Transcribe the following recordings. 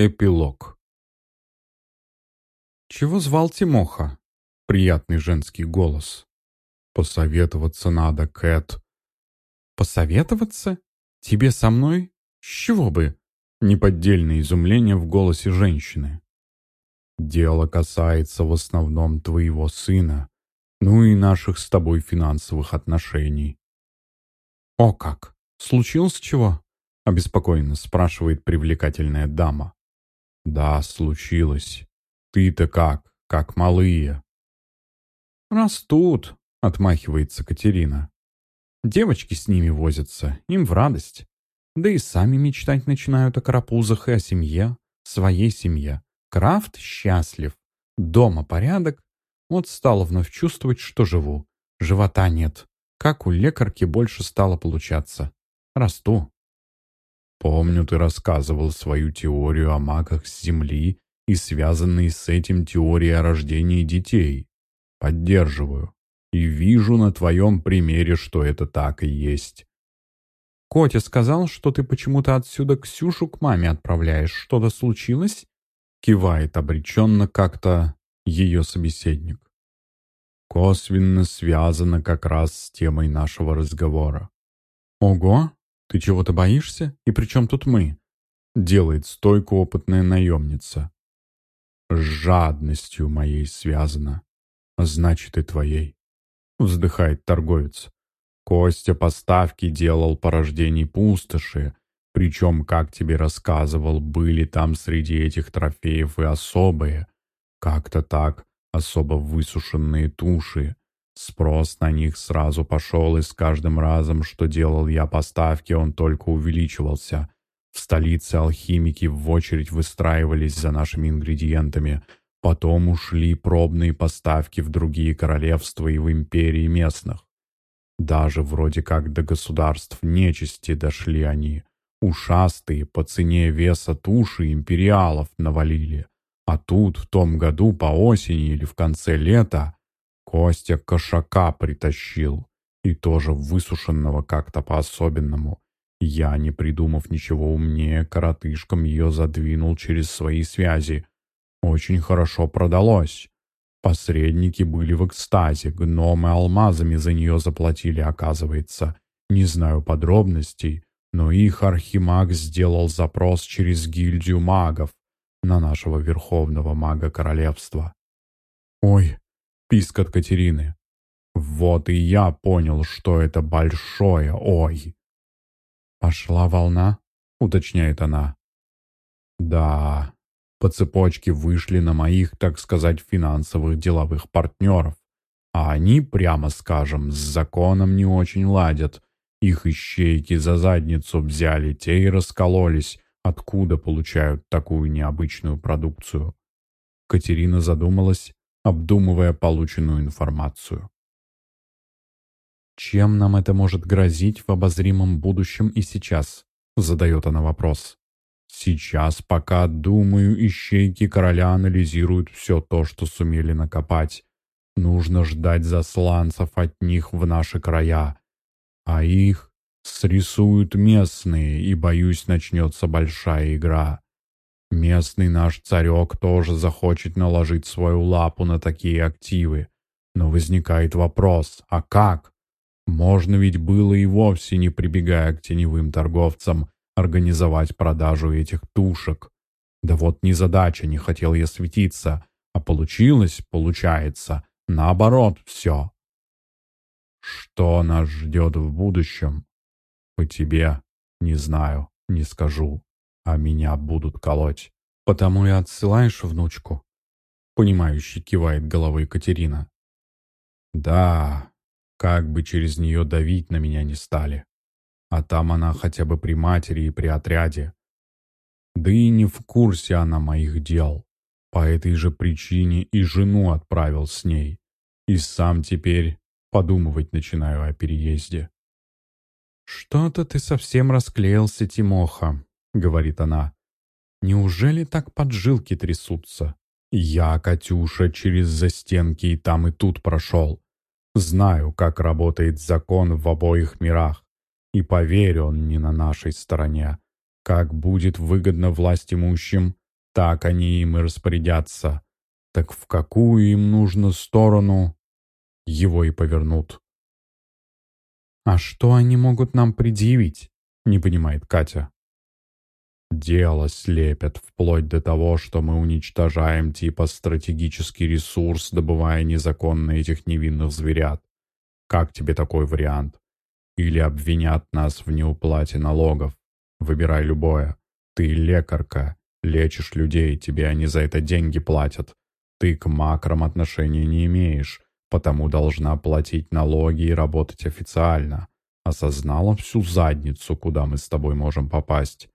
Эпилог. «Чего звал Тимоха?» Приятный женский голос. «Посоветоваться надо, Кэт». «Посоветоваться? Тебе со мной? С чего бы?» Неподдельное изумление в голосе женщины. «Дело касается в основном твоего сына, ну и наших с тобой финансовых отношений». «О как! Случилось чего?» — обеспокоенно спрашивает привлекательная дама. «Да, случилось. Ты-то как? Как малые?» «Растут», — отмахивается Катерина. «Девочки с ними возятся, им в радость. Да и сами мечтать начинают о карапузах и о семье, своей семье. Крафт счастлив, дома порядок. Вот стала вновь чувствовать, что живу. Живота нет. Как у лекарки больше стало получаться. Расту. Помню, ты рассказывал свою теорию о магах с Земли и связанные с этим теории о рождении детей. Поддерживаю. И вижу на твоем примере, что это так и есть. «Котя сказал, что ты почему-то отсюда Ксюшу к маме отправляешь. Что-то случилось?» Кивает обреченно как-то ее собеседник. Косвенно связано как раз с темой нашего разговора. «Ого! «Ты чего-то боишься? И при чем тут мы?» Делает стойку опытная наемница. «С жадностью моей связано. Значит, и твоей». Вздыхает торговец. Костя поставки делал по рождении пустоши, причем, как тебе рассказывал, были там среди этих трофеев и особые, как-то так, особо высушенные туши, Спрос на них сразу пошел, и с каждым разом, что делал я поставки, он только увеличивался. В столице алхимики в очередь выстраивались за нашими ингредиентами. Потом ушли пробные поставки в другие королевства и в империи местных. Даже вроде как до государств нечисти дошли они. Ушастые по цене веса туши империалов навалили. А тут в том году по осени или в конце лета Костя кошака притащил, и тоже высушенного как-то по-особенному. Я, не придумав ничего умнее, коротышком ее задвинул через свои связи. Очень хорошо продалось. Посредники были в экстазе, гномы алмазами за нее заплатили, оказывается. Не знаю подробностей, но их архимаг сделал запрос через гильдию магов на нашего верховного мага королевства. «Ой, писк от Катерины. Вот и я понял, что это большое «ой». «Пошла волна?» — уточняет она. «Да, по цепочке вышли на моих, так сказать, финансовых деловых партнеров. А они, прямо скажем, с законом не очень ладят. Их ищейки за задницу взяли, те и раскололись, откуда получают такую необычную продукцию». Катерина задумалась, обдумывая полученную информацию. «Чем нам это может грозить в обозримом будущем и сейчас?» — задает она вопрос. «Сейчас, пока, думаю, ищейки короля анализируют все то, что сумели накопать. Нужно ждать засланцев от них в наши края. А их срисуют местные, и, боюсь, начнется большая игра. Местный наш царек тоже захочет наложить свою лапу на такие активы. Но возникает вопрос, а как? Можно ведь было и вовсе не прибегая к теневым торговцам организовать продажу этих тушек. Да вот незадача, не хотел я светиться, а получилось, получается, наоборот все. Что нас ждет в будущем? По тебе не знаю, не скажу а меня будут колоть. Потому и отсылаешь внучку?» Понимающе кивает головой Катерина. «Да, как бы через нее давить на меня не стали. А там она хотя бы при матери и при отряде. Да и не в курсе она моих дел. По этой же причине и жену отправил с ней. И сам теперь подумывать начинаю о переезде. «Что-то ты совсем расклеился, Тимоха», — говорит она. «Неужели так поджилки трясутся?» «Я, Катюша, через застенки и там и тут прошел. Знаю, как работает закон в обоих мирах. И поверь, он не на нашей стороне. Как будет выгодно власть имущим, так они им и распорядятся. Так в какую им нужно сторону, его и повернут. «А что они могут нам предъявить?» — не понимает Катя. Дело слепят, вплоть до того, что мы уничтожаем типа стратегический ресурс, добывая незаконно этих невинных зверят. Как тебе такой вариант? Или обвинят нас в неуплате налогов? Выбирай любое. Ты лекарка, лечишь людей, тебе они за это деньги платят. Ты к макрам отношения не имеешь, потому должна платить налоги и работать официально. Осознала всю задницу, куда мы с тобой можем попасть.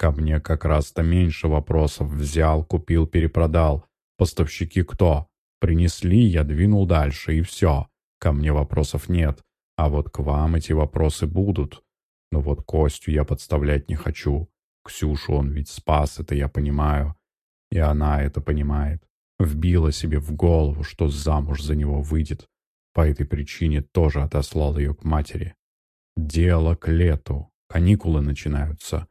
Ко мне как раз-то меньше вопросов. Взял, купил, перепродал. Поставщики кто? Принесли, я двинул дальше, и все. Ко мне вопросов нет. А вот к вам эти вопросы будут. Но вот Костю я подставлять не хочу. Ксюшу он ведь спас, это я понимаю. И она это понимает. Вбила себе в голову, что замуж за него выйдет. По этой причине тоже отослал ее к матери. Дело к лету. Каникулы начинаются.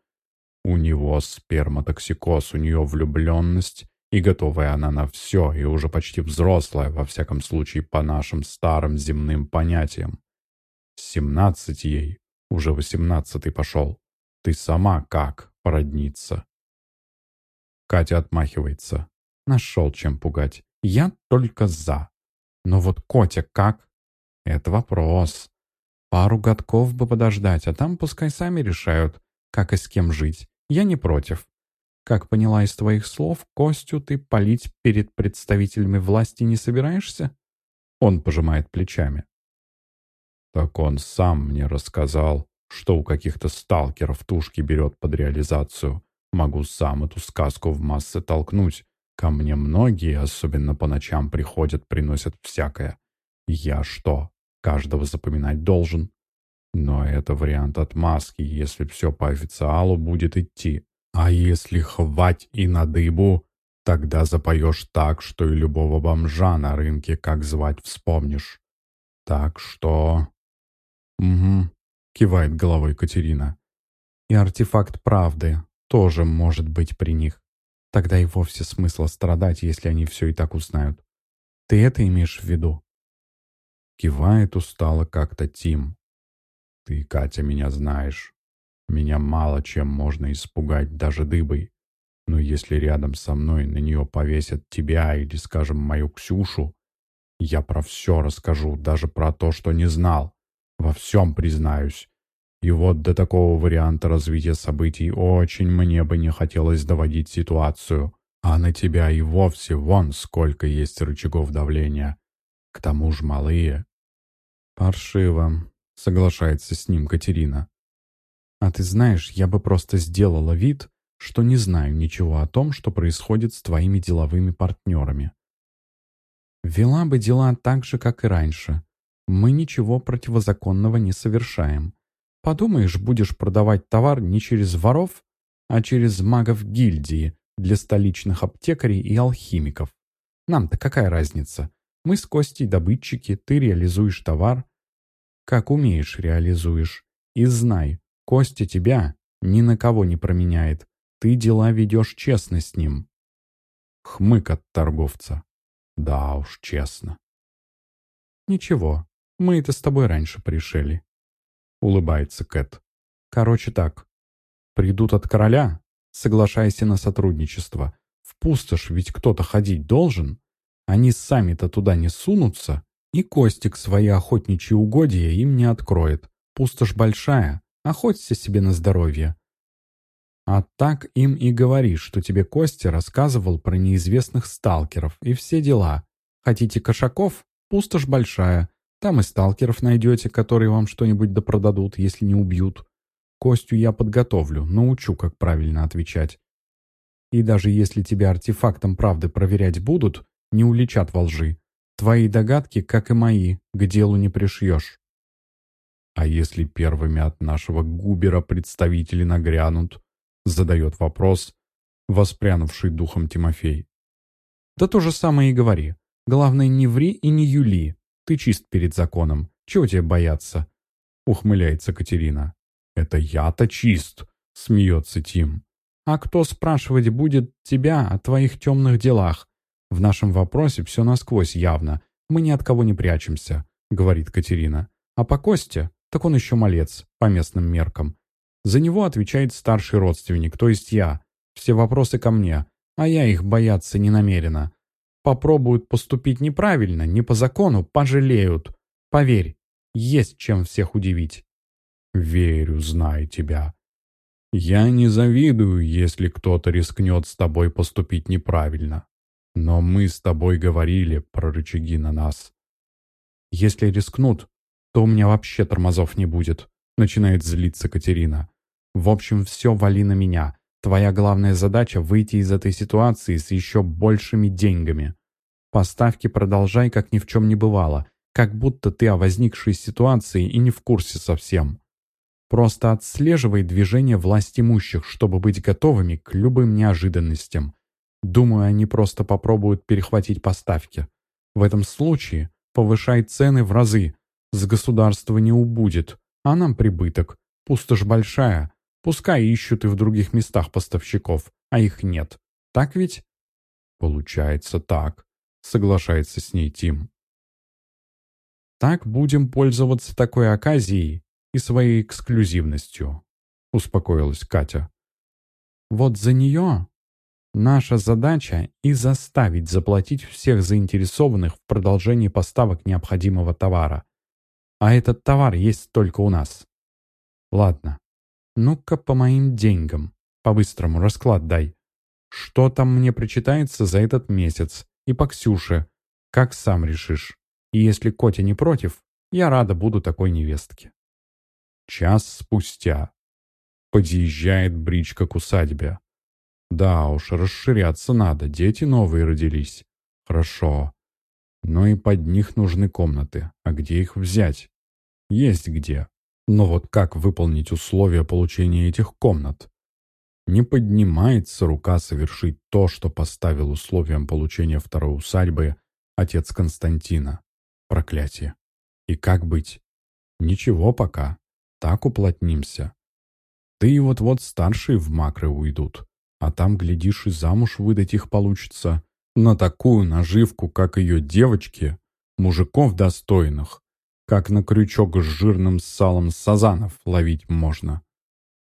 У него сперматоксикоз, у нее влюбленность, и готовая она на все, и уже почти взрослая, во всяком случае, по нашим старым земным понятиям. Семнадцать ей, уже восемнадцатый пошел. Ты сама как породниться?» Катя отмахивается. Нашел чем пугать. Я только за. Но вот Котя как? Это вопрос. Пару годков бы подождать, а там пускай сами решают, как и с кем жить. Я не против. Как поняла из твоих слов, Костю ты палить перед представителями власти не собираешься? Он пожимает плечами. Так он сам мне рассказал, что у каких-то сталкеров тушки берет под реализацию. Могу сам эту сказку в массы толкнуть. Ко мне многие, особенно по ночам, приходят, приносят всякое. Я что, каждого запоминать должен? Но это вариант отмазки, если все по официалу будет идти. А если хвать и на дыбу, тогда запоешь так, что и любого бомжа на рынке как звать вспомнишь. Так что... Угу, кивает головой Катерина. И артефакт правды тоже может быть при них. Тогда и вовсе смысла страдать, если они все и так узнают. Ты это имеешь в виду? Кивает устало как-то Тим. Ты, Катя, меня знаешь. Меня мало чем можно испугать даже дыбой. Но если рядом со мной на нее повесят тебя или, скажем, мою Ксюшу, я про все расскажу, даже про то, что не знал. Во всем признаюсь. И вот до такого варианта развития событий очень мне бы не хотелось доводить ситуацию. А на тебя и вовсе вон сколько есть рычагов давления. К тому же малые. Паршиво, соглашается с ним Катерина. А ты знаешь, я бы просто сделала вид, что не знаю ничего о том, что происходит с твоими деловыми партнерами. Вела бы дела так же, как и раньше. Мы ничего противозаконного не совершаем. Подумаешь, будешь продавать товар не через воров, а через магов гильдии для столичных аптекарей и алхимиков. Нам-то какая разница? Мы с Костей добытчики, ты реализуешь товар, как умеешь, реализуешь. И знай, Костя тебя ни на кого не променяет. Ты дела ведешь честно с ним. Хмык от торговца. Да уж, честно. Ничего, мы это с тобой раньше пришели. Улыбается Кэт. Короче так. Придут от короля, соглашайся на сотрудничество. В пустошь ведь кто-то ходить должен. Они сами-то туда не сунутся, и Костик свои охотничьи угодья им не откроет. Пустошь большая, охоться себе на здоровье. А так им и говори, что тебе Костя рассказывал про неизвестных сталкеров и все дела. Хотите кошаков? Пустошь большая. Там и сталкеров найдете, которые вам что-нибудь допродадут, если не убьют. Костю я подготовлю, научу, как правильно отвечать. И даже если тебя артефактом правды проверять будут, не уличат во лжи. Твои догадки, как и мои, к делу не пришьешь. А если первыми от нашего губера представители нагрянут? Задает вопрос, воспрянувший духом Тимофей. Да то же самое и говори. Главное, не ври и не юли. Ты чист перед законом. Чего тебе бояться? Ухмыляется Катерина. Это я-то чист, смеется Тим. А кто спрашивать будет тебя о твоих темных делах? В нашем вопросе все насквозь явно. Мы ни от кого не прячемся», — говорит Катерина. «А по Косте, так он еще малец, по местным меркам. За него отвечает старший родственник, то есть я. Все вопросы ко мне, а я их бояться не намерена. Попробуют поступить неправильно, не по закону, пожалеют. Поверь, есть чем всех удивить». «Верю, знаю тебя. Я не завидую, если кто-то рискнет с тобой поступить неправильно. Но мы с тобой говорили про рычаги на нас. Если рискнут, то у меня вообще тормозов не будет, начинает злиться Катерина. В общем, все вали на меня. Твоя главная задача — выйти из этой ситуации с еще большими деньгами. Поставки продолжай, как ни в чем не бывало, как будто ты о возникшей ситуации и не в курсе совсем. Просто отслеживай движение власть имущих, чтобы быть готовыми к любым неожиданностям. Думаю, они просто попробуют перехватить поставки. В этом случае повышай цены в разы. С государства не убудет, а нам прибыток. Пустошь большая. Пускай ищут и в других местах поставщиков, а их нет. Так ведь? Получается так, соглашается с ней Тим. Так будем пользоваться такой оказией и своей эксклюзивностью, успокоилась Катя. Вот за нее Наша задача и заставить заплатить всех заинтересованных в продолжении поставок необходимого товара. А этот товар есть только у нас. Ладно, ну-ка по моим деньгам. По-быстрому расклад дай. Что там мне причитается за этот месяц? И по Ксюше. Как сам решишь. И если Котя не против, я рада буду такой невестке. Час спустя. Подъезжает бричка к усадьбе. Да уж, расширяться надо, дети новые родились. Хорошо. Но и под них нужны комнаты. А где их взять? Есть где. Но вот как выполнить условия получения этих комнат? Не поднимается рука совершить то, что поставил условием получения второй усадьбы отец Константина. Проклятие. И как быть? Ничего пока. Так уплотнимся. Да и вот-вот старшие в макры уйдут. А там, глядишь, и замуж выдать их получится. На такую наживку, как ее девочки, мужиков достойных, как на крючок с жирным салом сазанов ловить можно.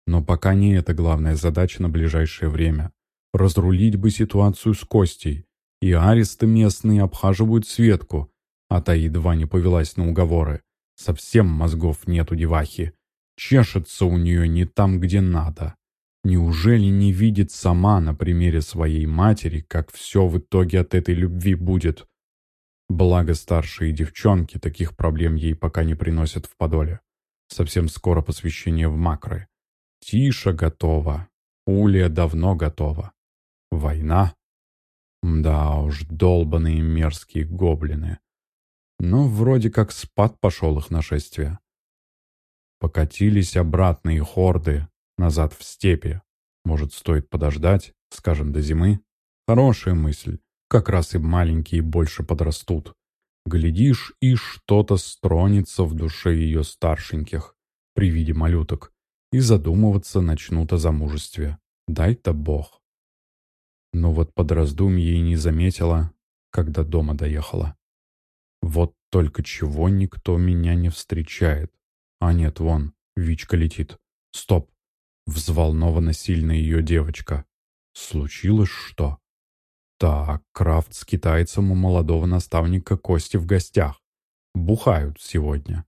Но пока не это главная задача на ближайшее время. Разрулить бы ситуацию с Костей. И аристы местные обхаживают Светку, а та едва не повелась на уговоры. Совсем мозгов нет у девахи. Чешется у нее не там, где надо. Неужели не видит сама на примере своей матери, как все в итоге от этой любви будет? Благо старшие девчонки таких проблем ей пока не приносят в подоле. Совсем скоро посвящение в макры. Тиша готова. Улия давно готова. Война? Да уж, долбаные мерзкие гоблины. Но вроде как спад пошел их нашествие. Покатились обратные хорды, назад в степи. Может, стоит подождать, скажем, до зимы? Хорошая мысль. Как раз и маленькие больше подрастут. Глядишь, и что-то стронется в душе ее старшеньких при виде малюток, и задумываться начнут о замужестве. Дай-то Бог. Но вот под раздумье и не заметила, когда дома доехала. Вот только чего никто меня не встречает. А нет, вон, Вичка летит. Стоп. Взволнована сильно ее девочка. Случилось что? Так, Крафт с китайцем у молодого наставника Кости в гостях. Бухают сегодня.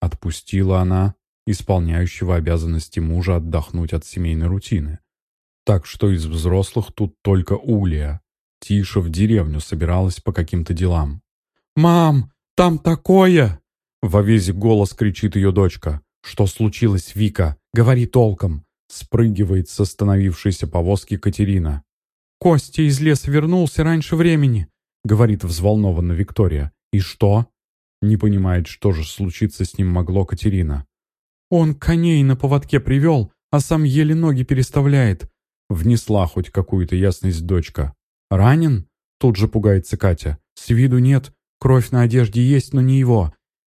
Отпустила она исполняющего обязанности мужа отдохнуть от семейной рутины. Так что из взрослых тут только Улия. Тиша в деревню собиралась по каким-то делам. «Мам, там такое!» Во весь голос кричит ее дочка. «Что случилось, Вика? Говори толком!» Спрыгивает с остановившейся повозки Катерина. «Костя из леса вернулся раньше времени», — говорит взволнованно Виктория. «И что?» Не понимает, что же случиться с ним могло Катерина. «Он коней на поводке привел, а сам еле ноги переставляет», — внесла хоть какую-то ясность дочка. «Ранен?» — тут же пугается Катя. «С виду нет, кровь на одежде есть, но не его.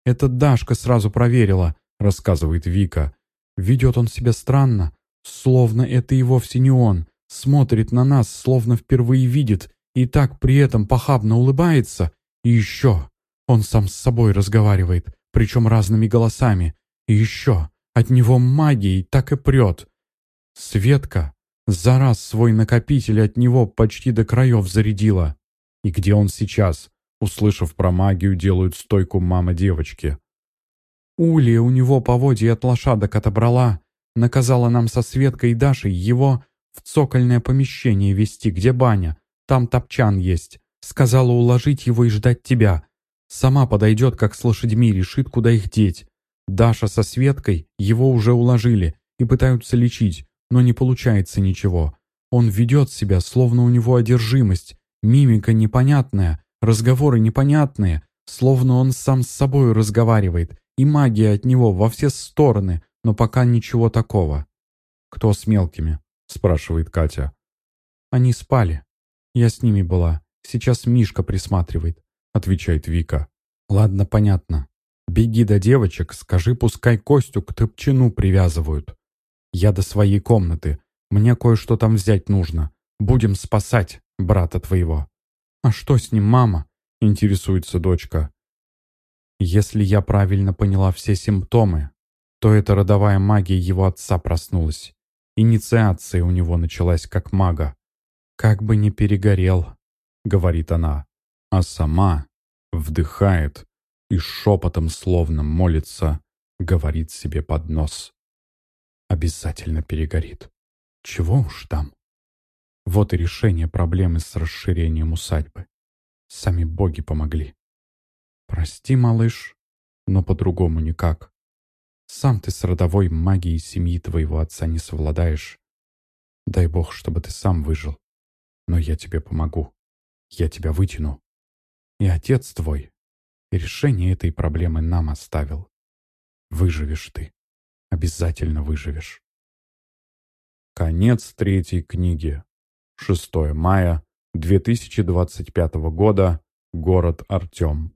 Это Дашка сразу проверила», — рассказывает Вика. «Ведет он себя странно, Словно это и вовсе не он. Смотрит на нас, словно впервые видит, и так при этом похабно улыбается. И еще, он сам с собой разговаривает, причем разными голосами. И еще, от него магией так и прет. Светка за раз свой накопитель от него почти до краев зарядила. И где он сейчас? Услышав про магию, делают стойку мама девочки. Улия у него поводья от лошадок отобрала. Наказала нам со Светкой и Дашей его в цокольное помещение вести, где баня. Там топчан есть. Сказала уложить его и ждать тебя. Сама подойдет, как с лошадьми, решит, куда их деть. Даша со Светкой его уже уложили и пытаются лечить, но не получается ничего. Он ведет себя, словно у него одержимость, мимика непонятная, разговоры непонятные, словно он сам с собой разговаривает, и магия от него во все стороны, но пока ничего такого. «Кто с мелкими?» — спрашивает Катя. «Они спали. Я с ними была. Сейчас Мишка присматривает», — отвечает Вика. «Ладно, понятно. Беги до девочек, скажи, пускай Костю к топчину привязывают. Я до своей комнаты. Мне кое-что там взять нужно. Будем спасать брата твоего». «А что с ним, мама?» — интересуется дочка. «Если я правильно поняла все симптомы, то эта родовая магия его отца проснулась. Инициация у него началась как мага. «Как бы не перегорел», — говорит она, а сама вдыхает и шепотом словно молится, говорит себе под нос. Обязательно перегорит. Чего уж там. Вот и решение проблемы с расширением усадьбы. Сами боги помогли. Прости, малыш, но по-другому никак. Сам ты с родовой магией семьи твоего отца не совладаешь. Дай бог, чтобы ты сам выжил. Но я тебе помогу. Я тебя вытяну. И отец твой решение этой проблемы нам оставил. Выживешь ты. Обязательно выживешь. Конец третьей книги. 6 мая 2025 года. Город Артем.